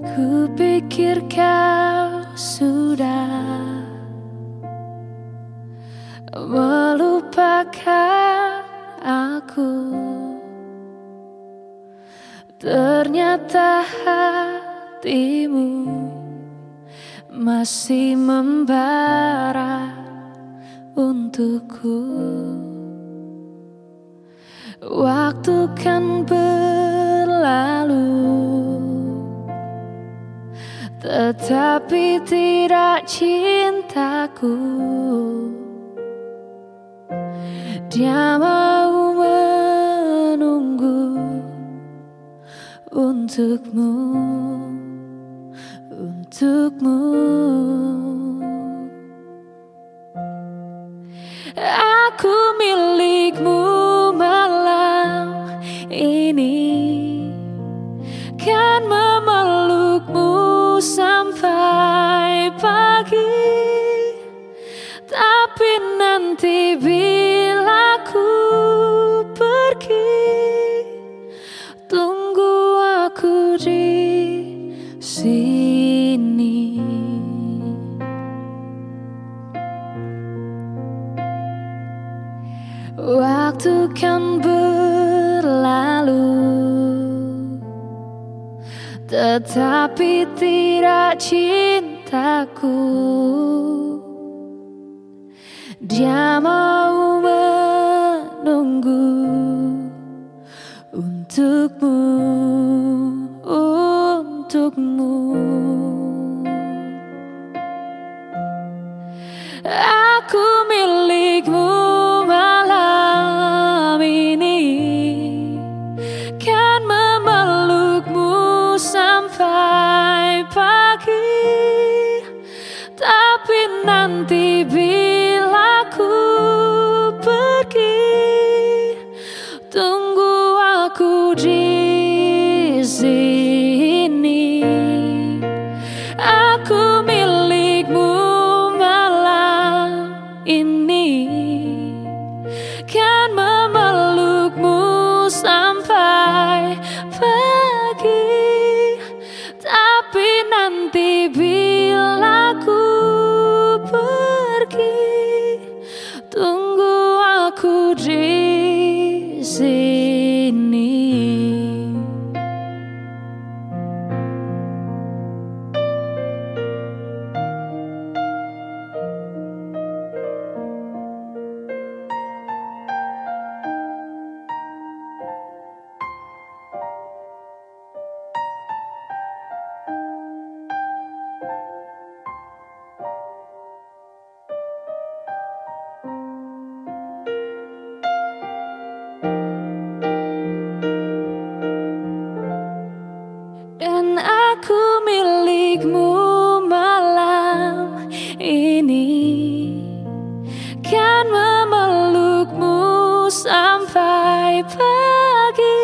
Kupikir kau sudah melupakan aku. Ternyata hatimu masih membara untukku. Waktu kan berlalu Tetapi tidak cintaku. Dia mau menunggu Untukmu Untukmu. Aku milikmu malam ini. Kan memelukmu sampai pagi. Tapi nanti bila ku pergi Tunggu aku di sini. Waktu kan berlalu Tetapi tidak cintaku. Dia mau menunggu nanti bila ku pergi. Tunggu aku di sini Dan aku milikmu malam ini. Kan memelukmu sampai pagi.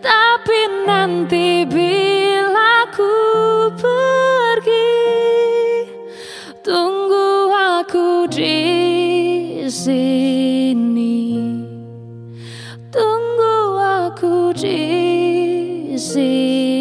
Tapi nanti bila ku pergi Tunggu aku di sini. Tunggu aku di sini